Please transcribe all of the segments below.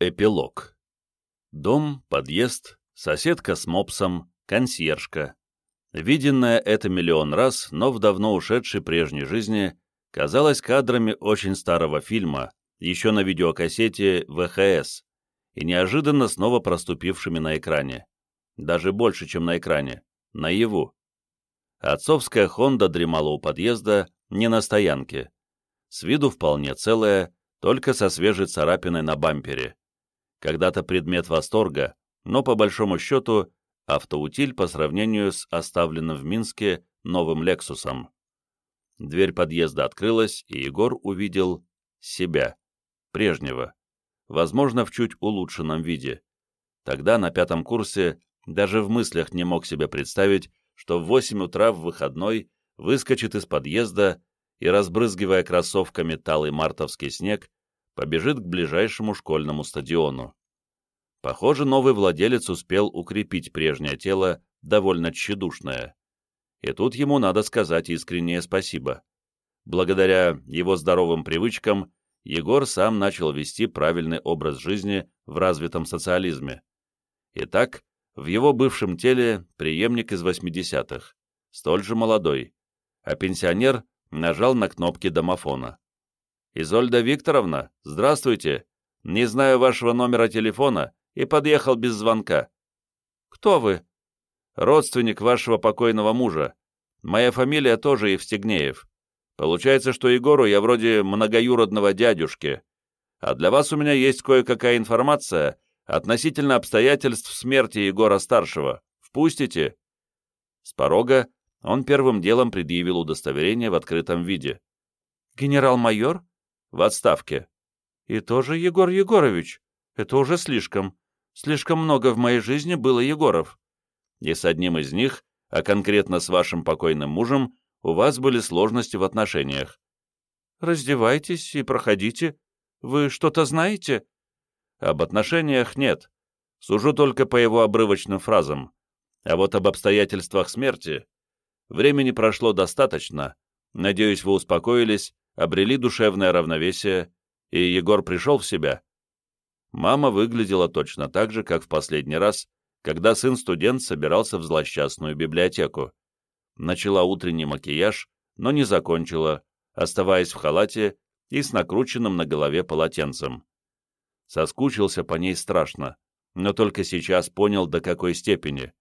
Эпилог. Дом, подъезд, соседка с мопсом, консьержка. Виденное это миллион раз, но в давно ушедшей прежней жизни, казалось кадрами очень старого фильма, еще на видеокассете ВХС, и неожиданно снова проступившими на экране. Даже больше, чем на экране. Наяву. Отцовская «Хонда» дремала у подъезда, не на стоянке. С виду вполне целая, только со свежей царапиной на бампере когда-то предмет восторга, но по большому счету автоутиль по сравнению с оставленным в Минске новым «Лексусом». Дверь подъезда открылась, и Егор увидел себя, прежнего, возможно, в чуть улучшенном виде. Тогда, на пятом курсе, даже в мыслях не мог себе представить, что в восемь утра в выходной выскочит из подъезда и, разбрызгивая кроссовками талый мартовский снег, побежит к ближайшему школьному стадиону. Похоже, новый владелец успел укрепить прежнее тело, довольно тщедушное. И тут ему надо сказать искреннее спасибо. Благодаря его здоровым привычкам Егор сам начал вести правильный образ жизни в развитом социализме. Итак, в его бывшем теле преемник из 80-х, столь же молодой, а пенсионер нажал на кнопки домофона. «Изольда Викторовна, здравствуйте. Не знаю вашего номера телефона и подъехал без звонка». «Кто вы?» «Родственник вашего покойного мужа. Моя фамилия тоже Евстигнеев. Получается, что Егору я вроде многоюродного дядюшки. А для вас у меня есть кое-какая информация относительно обстоятельств смерти Егора-старшего. Впустите?» С порога он первым делом предъявил удостоверение в открытом виде. «Генерал-майор?» в отставке. И тоже Егор Егорович. Это уже слишком. Слишком много в моей жизни было Егоров. И с одним из них, а конкретно с вашим покойным мужем, у вас были сложности в отношениях. Раздевайтесь и проходите. Вы что-то знаете? Об отношениях нет. Сужу только по его обрывочным фразам. А вот об обстоятельствах смерти. Времени прошло достаточно. Надеюсь, вы успокоились обрели душевное равновесие, и Егор пришел в себя. Мама выглядела точно так же, как в последний раз, когда сын-студент собирался в злосчастную библиотеку. Начала утренний макияж, но не закончила, оставаясь в халате и с накрученным на голове полотенцем. Соскучился по ней страшно, но только сейчас понял, до какой степени.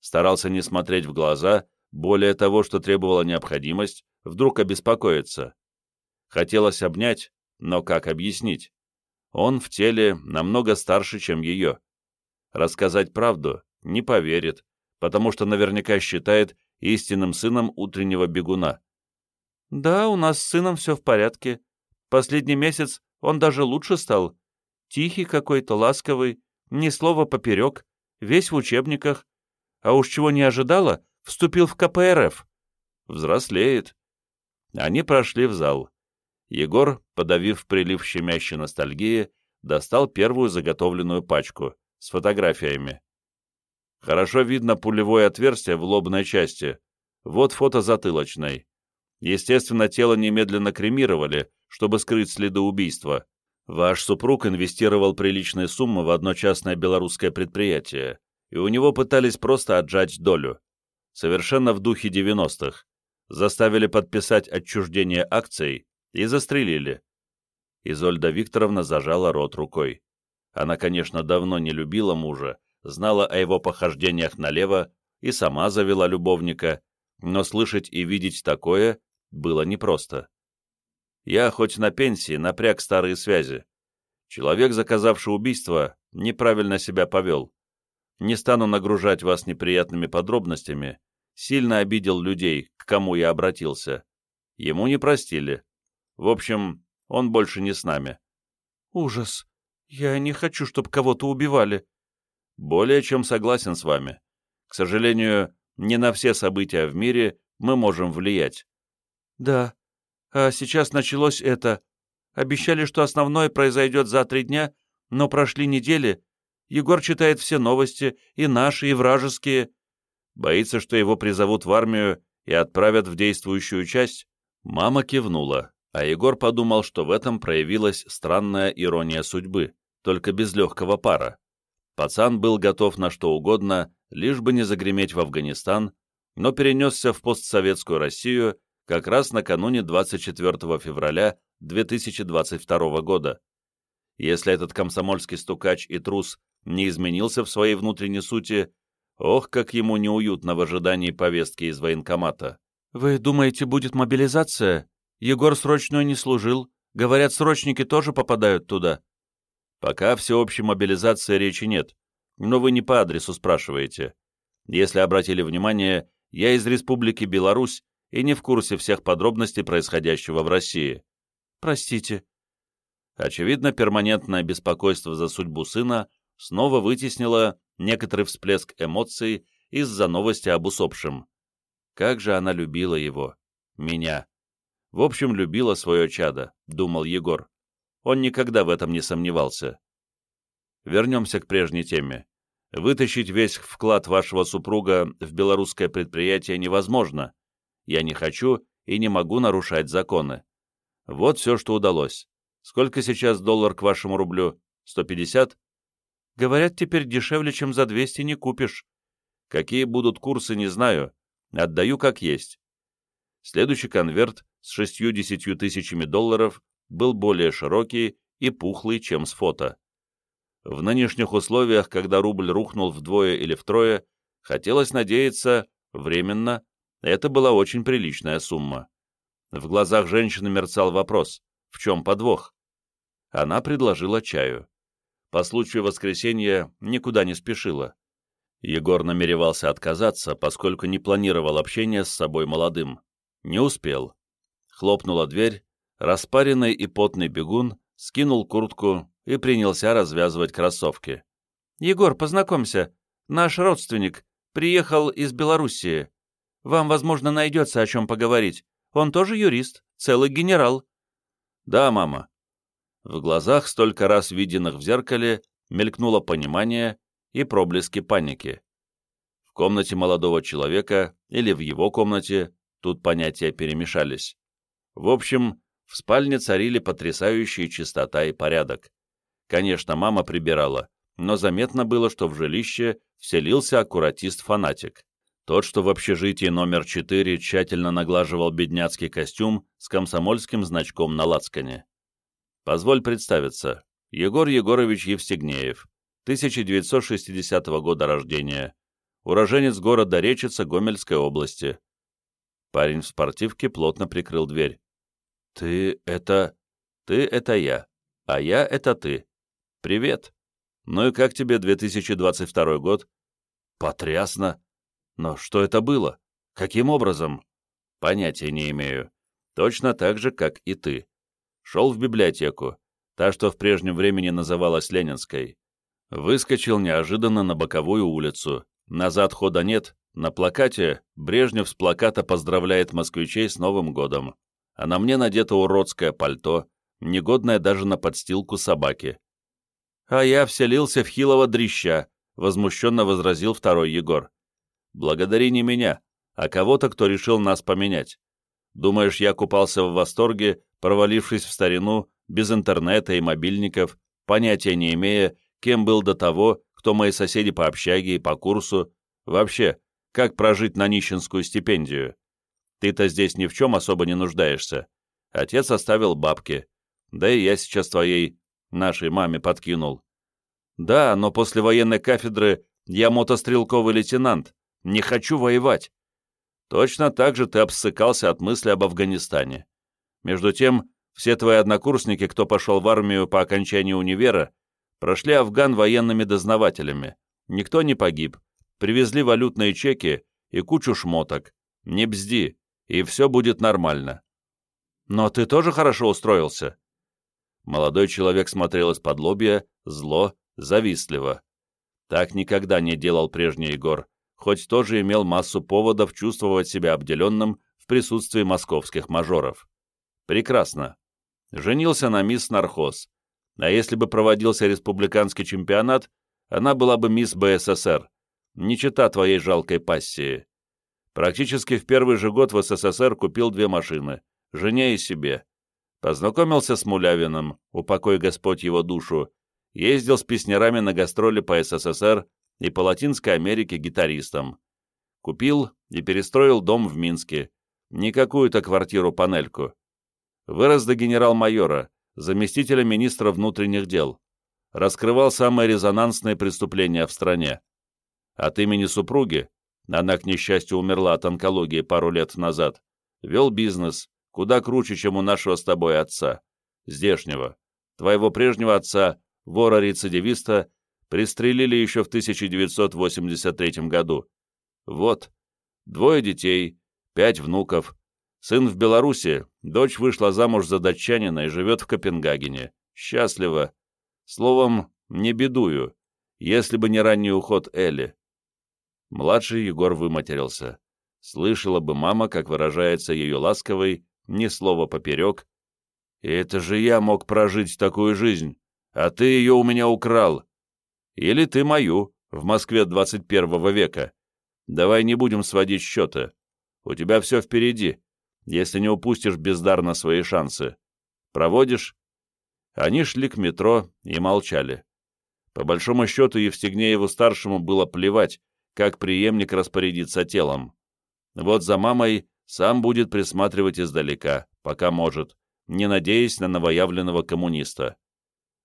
Старался не смотреть в глаза, более того, что требовала необходимость, вдруг обеспокоиться. Хотелось обнять, но как объяснить? Он в теле намного старше, чем ее. Рассказать правду не поверит, потому что наверняка считает истинным сыном утреннего бегуна. «Да, у нас с сыном все в порядке. Последний месяц он даже лучше стал. Тихий какой-то, ласковый, ни слова поперек, весь в учебниках. А уж чего не ожидала, вступил в КПРФ. Взрослеет». Они прошли в зал. Егор, подавив прилив щемящей ностальгии, достал первую заготовленную пачку с фотографиями. Хорошо видно пулевое отверстие в лобной части. Вот фото затылочной. Естественно, тело немедленно кремировали, чтобы скрыть следы убийства. Ваш супруг инвестировал приличные суммы в одно частное белорусское предприятие, и у него пытались просто отжать долю. Совершенно в духе 90-х. Заставили подписать отчуждение акций, и застрелили. Изольда Викторовна зажала рот рукой. Она, конечно, давно не любила мужа, знала о его похождениях налево и сама завела любовника, но слышать и видеть такое было непросто. Я, хоть на пенсии, напряг старые связи. Человек, заказавший убийство, неправильно себя повел. Не стану нагружать вас неприятными подробностями, сильно обидел людей, к кому я обратился. Ему не простили. В общем, он больше не с нами. Ужас. Я не хочу, чтобы кого-то убивали. Более чем согласен с вами. К сожалению, не на все события в мире мы можем влиять. Да. А сейчас началось это. Обещали, что основное произойдет за три дня, но прошли недели. Егор читает все новости, и наши, и вражеские. Боится, что его призовут в армию и отправят в действующую часть? Мама кивнула а Егор подумал, что в этом проявилась странная ирония судьбы, только без легкого пара. Пацан был готов на что угодно, лишь бы не загреметь в Афганистан, но перенесся в постсоветскую Россию как раз накануне 24 февраля 2022 года. Если этот комсомольский стукач и трус не изменился в своей внутренней сути, ох, как ему неуютно в ожидании повестки из военкомата. «Вы думаете, будет мобилизация? Егор срочную не служил. Говорят, срочники тоже попадают туда». «Пока всеобщей мобилизации речи нет, но вы не по адресу спрашиваете. Если обратили внимание, я из Республики Беларусь и не в курсе всех подробностей происходящего в России. Простите. Очевидно, перманентное беспокойство за судьбу сына снова вытеснило некоторый всплеск эмоций из-за новости об усопшем. Как же она любила его, меня. В общем, любила свое чадо, думал Егор. Он никогда в этом не сомневался. Вернемся к прежней теме. Вытащить весь вклад вашего супруга в белорусское предприятие невозможно. Я не хочу и не могу нарушать законы. Вот все, что удалось. Сколько сейчас доллар к вашему рублю? 150? Говорят, теперь дешевле, чем за 200 не купишь. Какие будут курсы, не знаю. Отдаю как есть. Следующий конверт с шестью-десятью тысячами долларов был более широкий и пухлый, чем с фото. В нынешних условиях, когда рубль рухнул вдвое или втрое, хотелось надеяться, временно, это была очень приличная сумма. В глазах женщины мерцал вопрос, в чем подвох? Она предложила чаю. По случаю воскресенья никуда не спешила. Егор намеревался отказаться, поскольку не планировал общения с собой молодым. Не успел. Хлопнула дверь, распаренный и потный бегун скинул куртку и принялся развязывать кроссовки. «Егор, познакомься, наш родственник, приехал из Белоруссии. Вам, возможно, найдется о чем поговорить. Он тоже юрист, целый генерал». «Да, мама». В глазах, столько раз виденных в зеркале, мелькнуло понимание и проблески паники. В комнате молодого человека или в его комнате тут понятия перемешались. В общем, в спальне царили потрясающие чистота и порядок. Конечно, мама прибирала, но заметно было, что в жилище вселился аккуратист-фанатик. Тот, что в общежитии номер 4 тщательно наглаживал бедняцкий костюм с комсомольским значком на лацкане. Позволь представиться. Егор Егорович Евстигнеев, 1960 года рождения, уроженец города Речица Гомельской области. Парень в спортивке плотно прикрыл дверь. «Ты это... Ты это я, а я это ты. «Привет. Ну и как тебе 2022 год?» «Потрясно. Но что это было? Каким образом?» «Понятия не имею. Точно так же, как и ты. Шел в библиотеку, та, что в прежнем времени называлась Ленинской. Выскочил неожиданно на боковую улицу. Назад хода нет. На плакате Брежнев с плаката поздравляет москвичей с Новым годом. А на мне надето уродское пальто, негодное даже на подстилку собаки. «А я вселился в хилого дрища», — возмущенно возразил второй Егор. «Благодари не меня, а кого-то, кто решил нас поменять. Думаешь, я купался в восторге, провалившись в старину, без интернета и мобильников, понятия не имея, кем был до того, кто мои соседи по общаге и по курсу, вообще, как прожить на нищенскую стипендию? Ты-то здесь ни в чем особо не нуждаешься. Отец оставил бабки, да и я сейчас твоей нашей маме подкинул. Да, но после военной кафедры я мотострелковый лейтенант, не хочу воевать. Точно так же ты обсыкался от мысли об Афганистане. Между тем, все твои однокурсники, кто пошел в армию по окончании универа, прошли Афган военными дознавателями. Никто не погиб. Привезли валютные чеки и кучу шмоток. Не бзди, и все будет нормально. Но ты тоже хорошо устроился. Молодой человек смотрел из-под лобья, зло, завистливо. Так никогда не делал прежний Егор, хоть тоже имел массу поводов чувствовать себя обделенным в присутствии московских мажоров. Прекрасно. Женился на мисс Нархоз. А если бы проводился республиканский чемпионат, она была бы мисс БССР, не чита твоей жалкой пассии. Практически в первый же год в СССР купил две машины, жене и себе. Познакомился с Мулявиным, упокой Господь его душу, ездил с песнярами на гастроли по СССР и по Латинской Америке гитаристом. Купил и перестроил дом в Минске, не какую-то квартиру-панельку. Вырос до генерал-майора, заместителя министра внутренних дел. Раскрывал самые резонансные преступления в стране. От имени супруги, она, к несчастью, умерла от онкологии пару лет назад, вел бизнес, куда круче, чем у нашего с тобой отца, здешнего. Твоего прежнего отца, вора-рецидивиста, пристрелили еще в 1983 году. Вот, двое детей, пять внуков. Сын в Беларуси, дочь вышла замуж за датчанина и живет в Копенгагене. Счастливо. Словом, не бедую, если бы не ранний уход Элли. Младший Егор выматерился. Слышала бы мама, как выражается ее ласковый, ни слова поперек. И это же я мог прожить такую жизнь, а ты ее у меня украл. Или ты мою, в Москве 21 века. Давай не будем сводить счеты. У тебя все впереди, если не упустишь бездарно свои шансы. Проводишь?» Они шли к метро и молчали. По большому счету Евстигнееву-старшему было плевать, как преемник распорядится телом. Вот за мамой сам будет присматривать издалека, пока может, не надеясь на новоявленного коммуниста.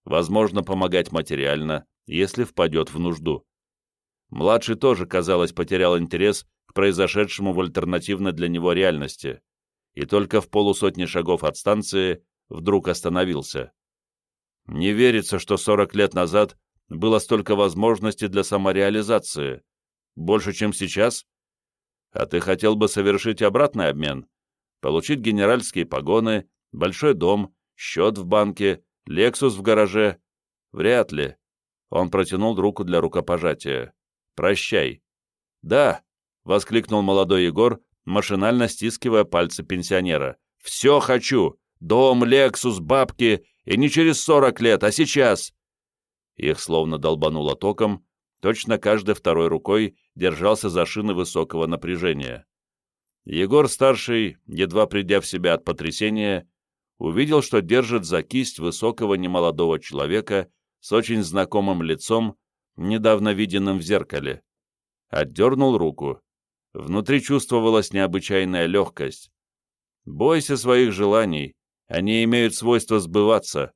Возможно, помогать материально, если впадет в нужду. Младший тоже, казалось, потерял интерес к произошедшему в альтернативной для него реальности, и только в полусотни шагов от станции вдруг остановился. Не верится, что 40 лет назад было столько возможностей для самореализации. Больше, чем сейчас? А ты хотел бы совершить обратный обмен? Получить генеральские погоны, большой дом, счет в банке, Лексус в гараже? Вряд ли. Он протянул руку для рукопожатия. «Прощай». «Да», — воскликнул молодой Егор, машинально стискивая пальцы пенсионера. «Все хочу! Дом, Лексус, бабки, и не через сорок лет, а сейчас!» Их словно долбануло током, точно каждой второй рукой держался за шины высокого напряжения. Егор-старший, едва придя в себя от потрясения, увидел, что держит за кисть высокого немолодого человека с очень знакомым лицом, недавно виденным в зеркале. Отдернул руку. Внутри чувствовалась необычайная легкость. Бойся своих желаний, они имеют свойство сбываться.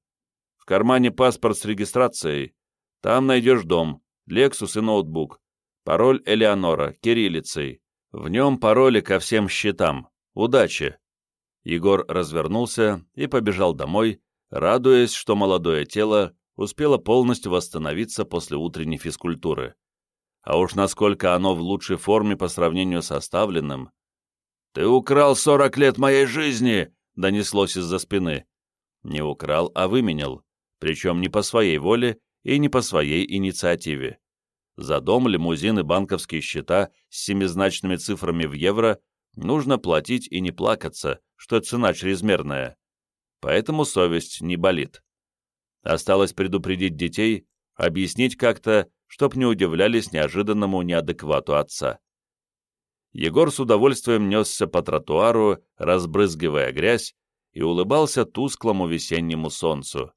В кармане паспорт с регистрацией. Там найдешь дом, Лексус и ноутбук. Пароль Элеонора, кириллицей. В нем пароли ко всем счетам. Удачи!» Егор развернулся и побежал домой, радуясь, что молодое тело успело полностью восстановиться после утренней физкультуры. А уж насколько оно в лучшей форме по сравнению с оставленным. «Ты украл сорок лет моей жизни!» — донеслось из-за спины. Не украл, а выменял, причем не по своей воле и не по своей инициативе. За дом, лимузин и банковские счета с семизначными цифрами в евро нужно платить и не плакаться, что цена чрезмерная. Поэтому совесть не болит. Осталось предупредить детей, объяснить как-то, чтоб не удивлялись неожиданному неадеквату отца. Егор с удовольствием несся по тротуару, разбрызгивая грязь, и улыбался тусклому весеннему солнцу.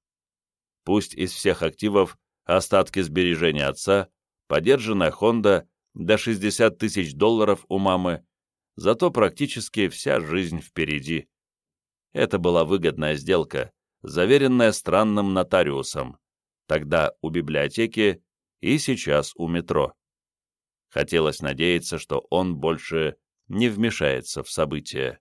Пусть из всех активов остатки сбережения отца, подержанная Хонда до 60 тысяч долларов у мамы, зато практически вся жизнь впереди. Это была выгодная сделка, заверенное странным нотариусом, тогда у библиотеки и сейчас у метро. Хотелось надеяться, что он больше не вмешается в события.